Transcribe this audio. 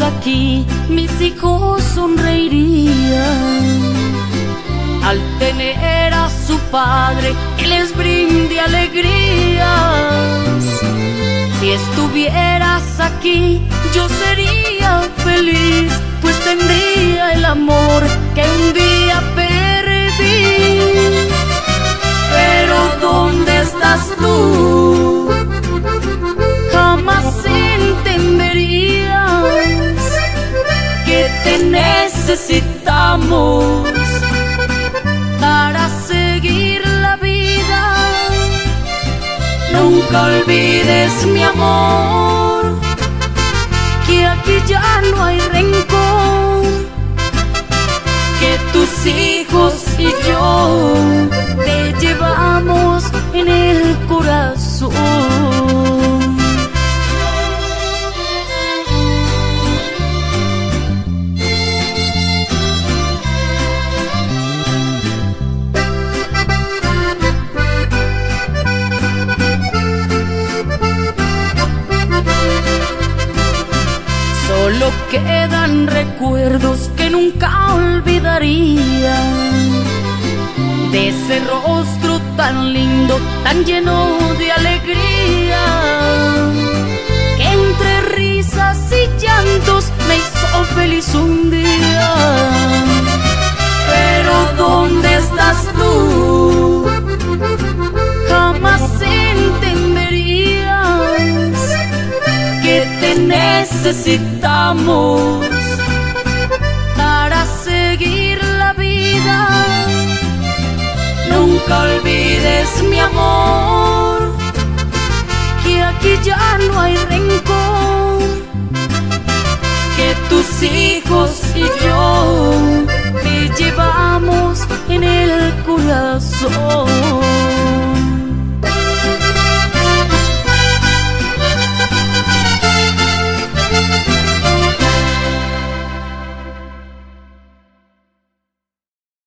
aquí mis hijos sonreirían al tener a su padre que les brinde alegrías. Si estuvieras aquí, necesitamos para seguir la vida. Nunca olvides mi amor, que aquí ya no hay rencor, que tus hijos Solo quedan recuerdos que nunca olvidaría. De ese rostro tan lindo, tan lleno de alegría, necesitamos para seguir la vida. Nunca olvides mi amor, que aquí ya no hay rencor, que tus hijos y yo te llevamos en el corazón.